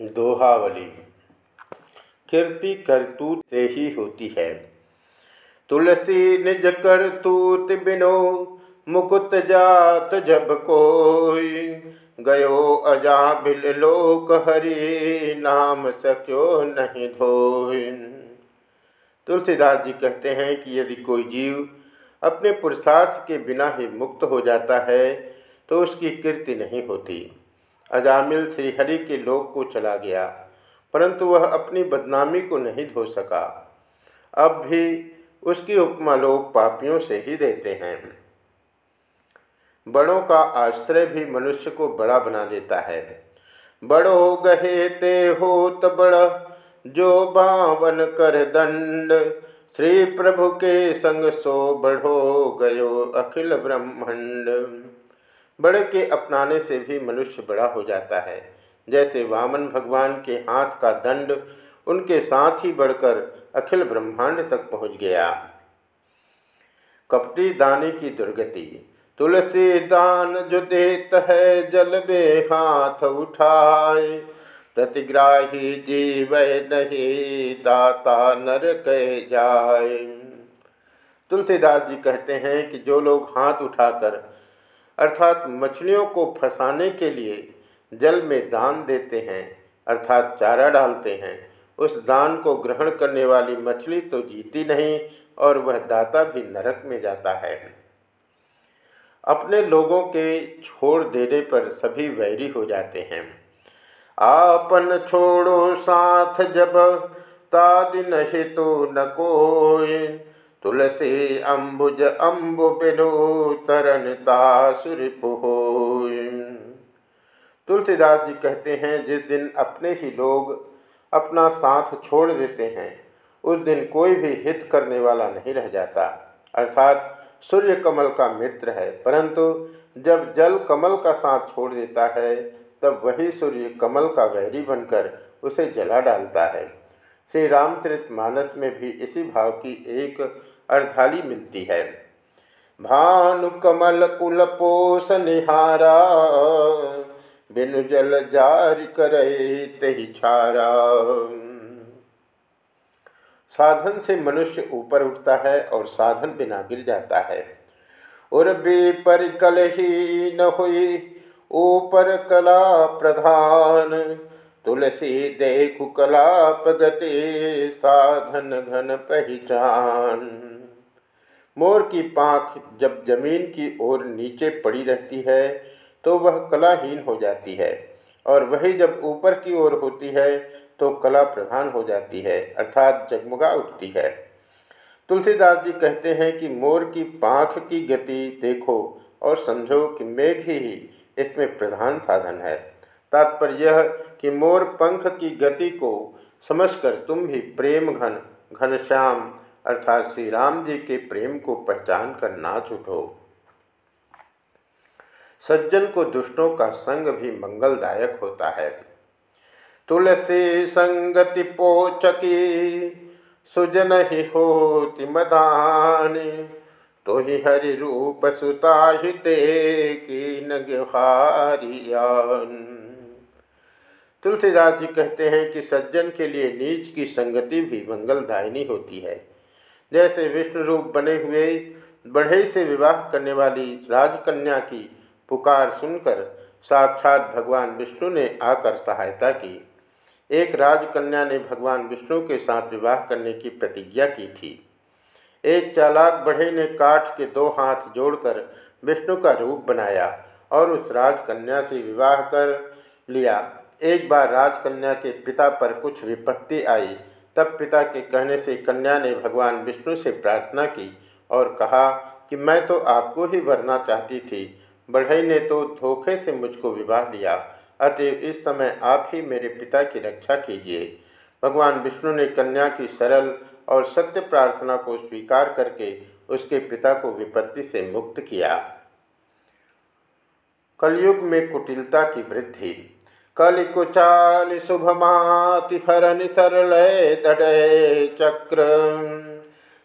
दोहावली। कीर्ति करतूत से ही होती है। तुलसी निज करतूत बिनो मुकुत जात जब कोई। गयो अजा बिल लोक हरि, नाम सक्यो नहीं धोय तुलसीदास जी कहते हैं कि यदि कोई जीव अपने पुरुषार्थ के बिना ही मुक्त हो जाता है तो उसकी कीर्ति नहीं होती। अजामिल श्रीहरि के लोक को चला गया, परंतु वह अपनी बदनामी को नहीं धो सका। अब भी उसकी उपमा लोग पापियों से ही देते हैं। बड़ों का आश्रय भी मनुष्य को बड़ा बना देता है। बड़ो गहे ते होत बड़ा, जो बावन कर दंड। श्री प्रभु के संग सो बढ़ो गयो अखिल ब्रह्मंड। बड़े के अपनाने से भी मनुष्य बड़ा हो जाता है। जैसे वामन भगवान के हाथ का दंड उनके साथ ही बढ़कर अखिल ब्रह्मांड तक पहुँच गया। कपटी दानी की दुर्गति। तुलसी दान जो देत है, जल में हाथ उठाए। प्रतिग्राही जीव नहीं, दाता नर कह जाए। तुलसीदास जी कहते हैं कि जो लोग हाथ उठाकर अर्थात मछलियों को फंसाने के लिए जल में दान देते हैं, अर्थात चारा डालते हैं। उस दान को ग्रहण करने वाली मछली तो जीती नहीं और वह दाता भी नरक में जाता है। अपने लोगों के छोड़ देने पर सभी वैरी हो जाते हैं। आपन छोड़ो साथ जब तादिन हितु न कोई। तुलसी अम्बुज अम्बु बिनु तरन तुलसीदास जी कहते हैं, जिस दिन अपने ही लोग अपना साथ छोड़ देते हैं, उस दिन कोई भी हित करने वाला नहीं रह जाता। अर्थात सूर्य कमल का मित्र है, परंतु जब जल कमल का साथ छोड़ देता है, तब वही सूर्य कमल का वैरी बनकर उसे जला डालता है। श्री रामचरित मानस में भी इसी भाव की एक अर्धाली मिलती है। भानु कमल कुल पोष निहारा, बिनु जल जार करे साधन से मनुष्य ऊपर उठता है और साधन बिना गिर जाता है। उर्बी पर कल ही न हुई ऊपर कला प्रधान, तुलसी देखु कलाप गति साधन घन पहचान। मोर की पाख जब ज़मीन की ओर नीचे पड़ी रहती है तो वह कलाहीन हो जाती है। और वही जब ऊपर की ओर होती है तो कला प्रधान हो जाती है, अर्थात जगमगा उठती है। तुलसीदास जी कहते हैं कि मोर की पाख की गति देखो और समझो कि मेघ ही इसमें प्रधान साधन है। तात्पर्य यह कि मोर पंख की गति को समझकर तुम भी प्रेम घन घनश्याम अर्थात श्री राम जी के प्रेम को पहचान कर नाच उठो। सज्जन को दुष्टों का संग भी मंगलदायक होता है। तुलसी संगति पोचकी, सुजन ही होति मदान तो ही हरि रूप नगहारियान तुलसीदास जी कहते हैं कि सज्जन के लिए नीच की संगति भी मंगलदायिनी होती है। जैसे विष्णु रूप बने हुए बढ़ई से विवाह करने वाली राजकन्या की पुकार सुनकर साक्षात भगवान विष्णु ने आकर सहायता की। एक राजकन्या ने भगवान विष्णु के साथ विवाह करने की प्रतिज्ञा की थी। एक चालाक बढ़े ने काठ के दो हाथ जोड़कर विष्णु का रूप बनाया और उस राजकन्या से विवाह कर लिया। एक बार राजकन्या के पिता पर कुछ विपत्ति आई तब पिता के कहने से कन्या ने भगवान विष्णु से प्रार्थना की और कहा कि मैं तो आपको ही भरना चाहती थी। बढ़ई ने तो धोखे से मुझको विवाह लिया अतएव इस समय आप ही मेरे पिता की रक्षा कीजिए। भगवान विष्णु ने कन्या की सरल और सत्य प्रार्थना को स्वीकार करके उसके पिता को विपत्ति से मुक्त किया। कलयुग में कुटिलता की वृद्धि। कलिकुचाल शुभमाति हरण सरल दडय चक्र।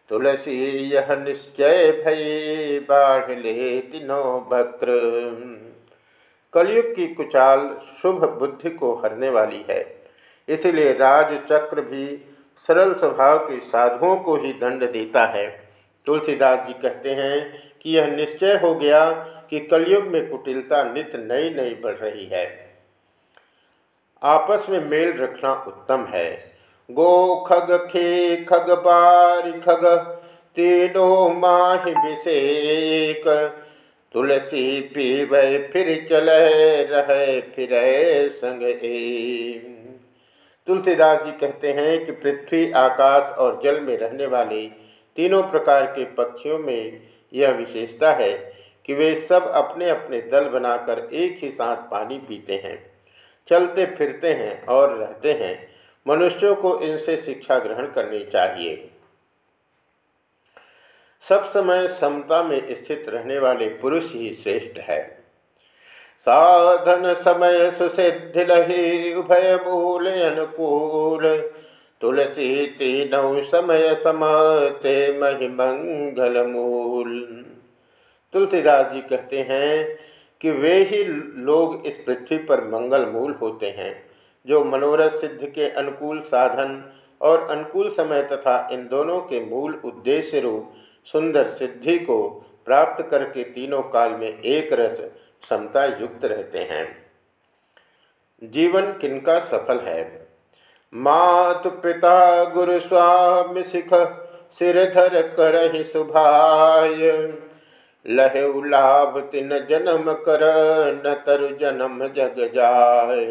तुलसी यह निश्चय भय बाढ़ ले तिनो कलयुग की कुचाल शुभ बुद्धि को हरने वाली है। इसलिए राजचक्र भी सरल स्वभाव के साधुओं को ही दंड देता है। तुलसीदास जी कहते हैं कि यह निश्चय हो गया कि कलयुग में कुटिलता नित नई नई बढ़ रही है। आपस में मेल रखना उत्तम है। गो खग खे खग बार खग, तीनों माह विषेक। तुलसी पीब फिर चले रहे फिर संग तुलसीदास जी कहते हैं कि पृथ्वी, आकाश और जल में रहने वाले तीनों प्रकार के पक्षियों में यह विशेषता है कि वे सब अपने अपने दल बनाकर एक ही साथ पानी पीते हैं। चलते फिरते हैं और रहते हैं। मनुष्यों को इनसे शिक्षा ग्रहण करनी चाहिए। सब समय समता में स्थित रहने वाले पुरुष ही श्रेष्ठ है। साधन समय सुसिद्धि लही, उभय मूल अनुकूल। तुलसी तीनों समय समाते महिमंगल मूल। तुलसीदास जी कहते हैं कि वे ही लोग इस पृथ्वी पर मंगल मूल होते हैं, जो मनोरथ सिद्ध के अनुकूल साधन और अनुकूल समय तथा इन दोनों के मूल उद्देश्य रूप सुंदर सिद्धि को प्राप्त करके तीनों काल में एक रस क्षमता युक्त रहते हैं। जीवन किनका सफल है? मात पिता गुरु स्वामी सिख सिरधर कर सुभाय। लहे लाभ तिन जन्म कर, न तरु जन्म जग जाय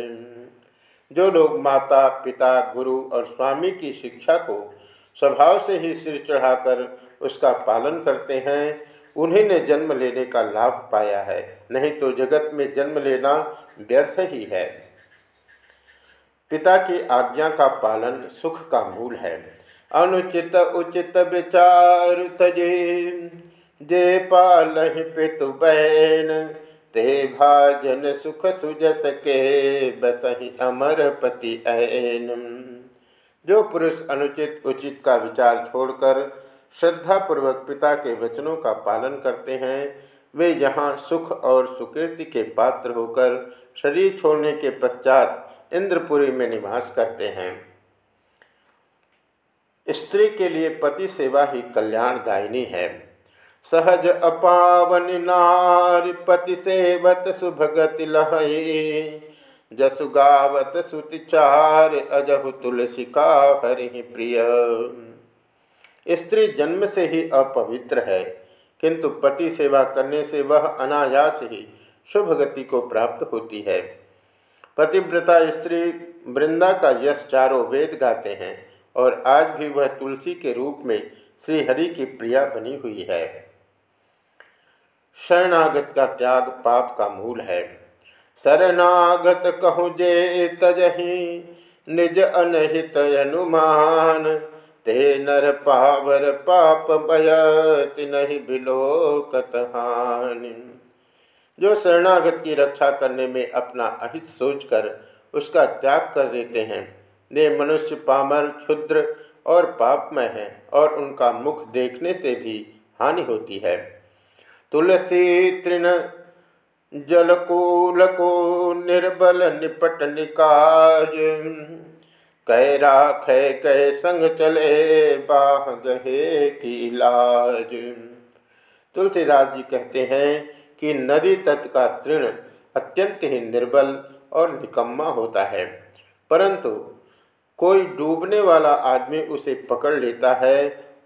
जो लोग माता, पिता, गुरु और स्वामी की शिक्षा को स्वभाव से ही सिर चढ़ाकर उसका पालन करते हैं, उन्हीं ने जन्म लेने का लाभ पाया है। नहीं तो जगत में जन्म लेना व्यर्थ ही है। पिता की आज्ञा का पालन सुख का मूल है। अनुचित उचित विचार तजे। जे पाल पितु बैन, ते भाजन सुख सुजस के बसही अमर पति ऐन। जो पुरुष अनुचित उचित का विचार छोड़कर श्रद्धापूर्वक पिता के वचनों का पालन करते हैं, वे यहाँ सुख और सुकीर्ति के पात्र होकर शरीर छोड़ने के पश्चात इंद्रपुरी में निवास करते हैं। स्त्री के लिए पति सेवा ही कल्याणदायिनी है। सहज अपावन नार पति सेवत सुभगति लहे जसु गावत सुतिचार अजहु तुलसी का हरि प्रिय। स्त्री जन्म से ही अपवित्र है, किंतु पति सेवा करने से वह अनायास ही शुभ गति को प्राप्त होती है। पतिव्रता स्त्री वृंदा का यश चारों वेद गाते हैं, और आज भी वह तुलसी के रूप में श्री हरि की प्रिया बनी हुई है। शरणागत का त्याग पाप का मूल है। शरणागत कहु जे तजही निज अनहित अनुमान। ते नर पावर पाप बयत नहीं बिलोकत हानि जो शरणागत की रक्षा करने में अपना अहित सोचकर उसका त्याग कर देते हैं, वे मनुष्य पामर, क्षुद्र और पापमय हैं और उनका मुख देखने से भी हानि होती है। तुलसी तृण जलकूल को निर्बल निपट निकाज। कह राख, कह संग चले बाह गहे की लाज। तुलसीदास जी कहते हैं कि नदी तट का तृण अत्यंत ही निर्बल और निकम्मा होता है, परंतु कोई डूबने वाला आदमी उसे पकड़ लेता है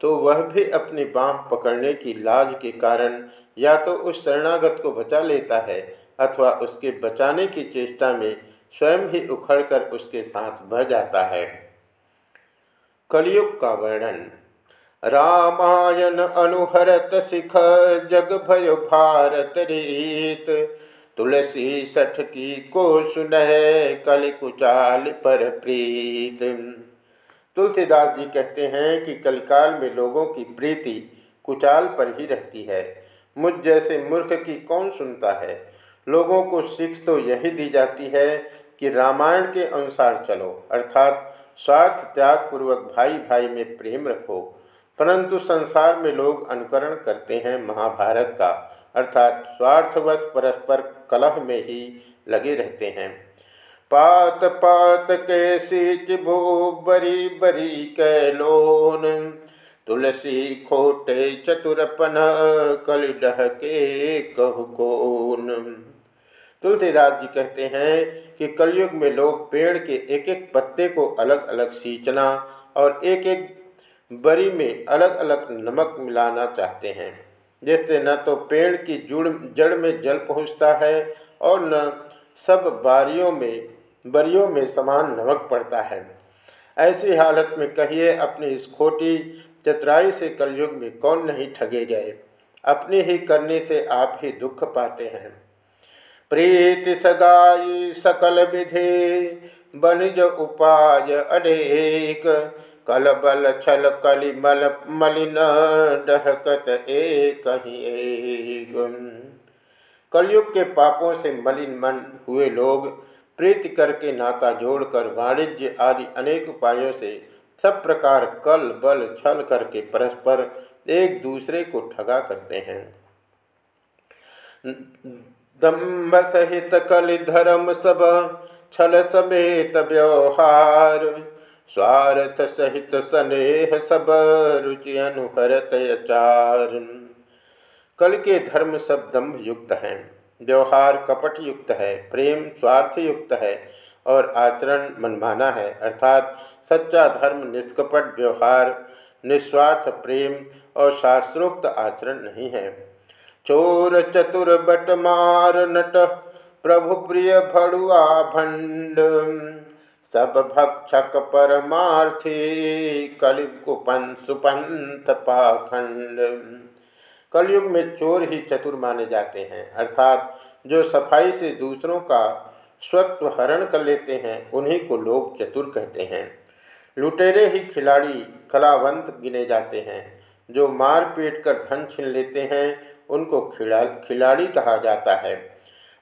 तो वह भी अपनी बाँह पकड़ने की लाज के कारण या तो उस शरणागत को बचा लेता है अथवा उसके बचाने की चेष्टा में स्वयं ही उखड़कर उसके साथ बह जाता है। कलयुग का वर्णन। रामायण अनुहरत सिख जग भय भारत रीत। तुलसी सठ की को सुन कल कुचाल पर प्रीत। तुलसीदास जी कहते हैं कि कलकाल में लोगों की प्रीति कुचाल पर ही रहती है। मुझ जैसे मूर्ख की कौन सुनता है? लोगों को सीख तो यही दी जाती है कि रामायण के अनुसार चलो, अर्थात स्वार्थ त्याग पूर्वक भाई भाई में प्रेम रखो। परंतु संसार में लोग अनुकरण करते हैं महाभारत का, अर्थात स्वार्थवश परस्पर कलह में ही लगे रहते हैं। पात पात कैसी चिभो बरी बरी कैलोन। तुलसी खोटे चतुरपन कल के कहु तुलसीदास जी कहते हैं कि कलयुग में लोग पेड़ के एक एक पत्ते को अलग अलग सींचना और एक एक बरी में अलग अलग नमक मिलाना चाहते हैं। जिससे न तो पेड़ की जुड़, जड़ में जल पहुँचता है और न सब बारियों में बरियों में समान नमक पड़ता है। ऐसी हालत में कहिए अपनी इस खोटी चतुराई से कलयुग में कौन नहीं ठगे गए अपने ही करने से आप ही दुख पाते हैं। प्रीति सगाई सकल विधि बनिज उपाय अनेक। कल बल छल कलि मल मलिन डहकत एक। कलयुग के पापों से मलिन मन हुए लोग प्रीति करके नाता जोड़कर, वाणिज्य आदि अनेक उपायों से सब प्रकार कल, बल, छल करके परस्पर एक दूसरे को ठगा करते हैं। दम्भ सहित कल धर्म सब, छल समेत व्यवहार, स्वार्थ सहित स्नेह सब, रुचि अनुहरत अचार। कल के धर्म सब दम्भ युक्त हैं। व्यवहार कपट युक्त है, प्रेम स्वार्थ युक्त है और आचरण मनमाना है। अर्थात सच्चा धर्म, निष्कपट व्यवहार, निस्वार्थ प्रेम और शास्त्रोक्त आचरण नहीं है। चोर चतुर बट मार नट, प्रभु प्रिय भड़ुआ भंड। सब भक्षक परमार्थी, कलिकुपन सुपंथ पाखंड। कलयुग में चोर ही चतुर माने जाते हैं। अर्थात जो सफ़ाई से दूसरों का स्वत्व हरण कर लेते हैं, उन्हीं को लोग चतुर कहते हैं। लुटेरे ही खिलाड़ी कलावंत गिने जाते हैं। जो मार पीट कर धन छीन लेते हैं, उनको खिला, खिलाड़ी कहा जाता है।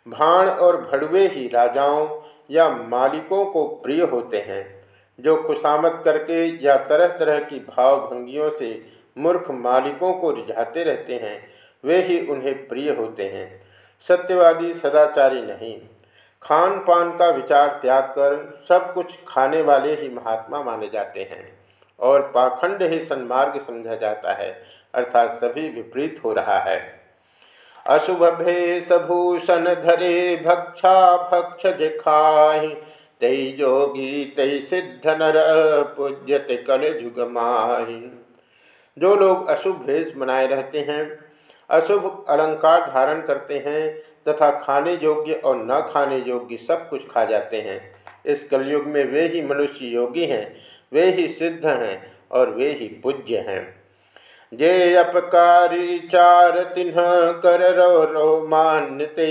भाण और भड़वे ही राजाओं या मालिकों को प्रिय होते हैं। जो खुशामद करके या तरह तरह की भावभंगियों से मूर्ख मालिकों को रिझाते रहते हैं, वे ही उन्हें प्रिय होते हैं। सत्यवादी सदाचारी नहीं। खान पान का विचार त्याग कर सब कुछ खाने वाले ही महात्मा माने जाते हैं और पाखंड ही सन्मार्ग समझा जाता है, अर्थात सभी विपरीत हो रहा है। अशुभ भेषभूषण धरे भक्षा भक्ष जिखाही तई जोगी सिद्ध नर पूज्यत कल जुग माही। जो लोग अशुभ भेष बनाए रहते हैं, अशुभ अलंकार धारण करते हैं, तथा खाने योग्य और न खाने योग्य सब कुछ खा जाते हैं। इस कलयुग में वे ही मनुष्य योगी हैं, वे ही सिद्ध हैं और वे ही पूज्य हैं। जे अपकारी चार तिन्ह कर रो रो मान्यते,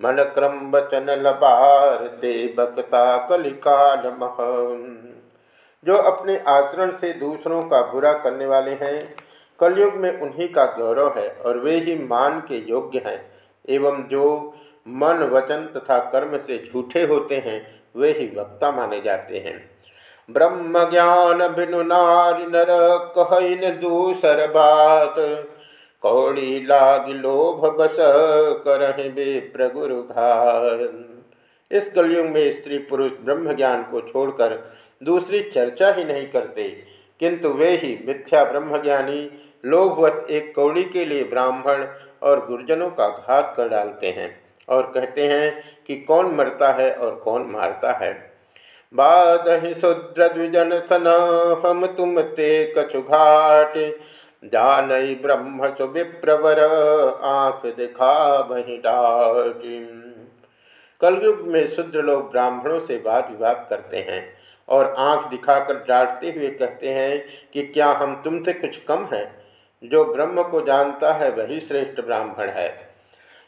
मन क्रम वचन लबार ते बकता कलिकाल मह जो अपने आचरण से दूसरों का बुरा करने वाले हैं, कलयुग में उन्हीं का गौरव है और वे ही मान के योग्य हैं। एवं जो मन, वचन तथा कर्म से झूठे होते हैं, वे ही वक्ता माने जाते हैं। ब्रह्म ज्ञान बिनु नारी नर कह दूसर बात। कौड़ी लाग लोभ बस करहे बे प्रगुरु इस कलयुग में स्त्री पुरुष ब्रह्म ज्ञान को छोड़कर दूसरी चर्चा ही नहीं करते, किंतु वे ही मिथ्या ब्रह्मज्ञानी, लोभवश एक कौड़ी के लिए ब्राह्मण और गुरजनों का घात कर डालते हैं और कहते हैं कि कौन मरता है और कौन मारता है। बाद ही शुद्र द्विजन सन, हम तुम ते कछु घाट। जान ब्रह्म सु विप्रवर आँख दिखा वही डाट। कलयुग में शुद्र लोग ब्राह्मणों से वाद विवाद करते हैं। और आँख दिखाकर डांटते हुए कहते हैं कि क्या हम तुमसे कुछ कम हैं? जो ब्रह्म को जानता है वही श्रेष्ठ ब्राह्मण है।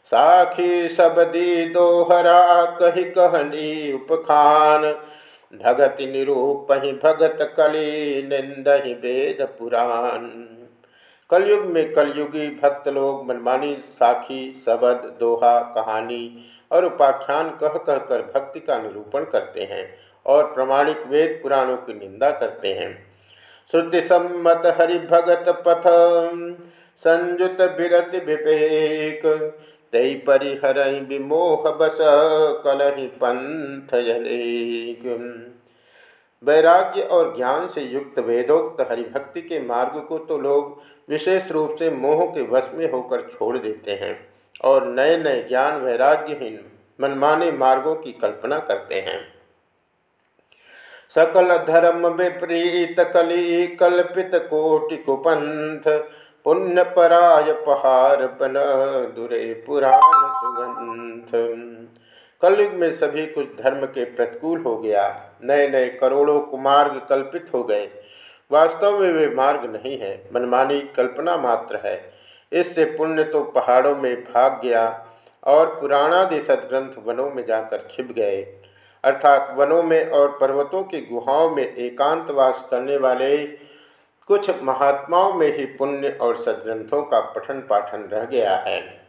साखी सबदी दोहरा कही कहनी उपखान। भगत निरूप ही भगत कली निंद ही वेद पुराण। कलयुग में कलयुगी भक्त लोग मनमानी साखी, सबद, दोहा, कहानी और उपाख्यान कह कह कर भक्ति का निरूपण करते हैं। और प्रमाणिक वेद पुराणों की निंदा करते हैं। श्रुति सम्मत हरिभगत पथ, संयुत बिरत विवेक तई परिहर विमोह बस कलहि पंथ वैराग्य और ज्ञान से युक्त वेदोक्त हरिभक्ति के मार्ग को तो लोग विशेष रूप से मोह के वश में होकर छोड़ देते हैं और नए नए ज्ञान वैराग्यहीन मनमाने मार्गों की कल्पना करते हैं। सकल धर्म विपरीत कली कल्पित कोटि कुपंथ, पुण्य पराय पहाड़ बन दुरे पुराण सुगंध। कलयुग में सभी कुछ धर्म के प्रतिकूल हो गया नए नए करोड़ों कुमार्ग कल्पित हो गए। वास्तव में वे मार्ग नहीं है, मनमानी कल्पना मात्र है। इससे पुण्य तो पहाड़ों में भाग गया और पुराणादि सदग्रंथ वनों में जाकर छिप गए। अर्थात वनों में और पर्वतों की गुहाओं में एकांतवास करने वाले कुछ महात्माओं में ही पुण्य और सदग्रंथों का पठन पाठन रह गया है।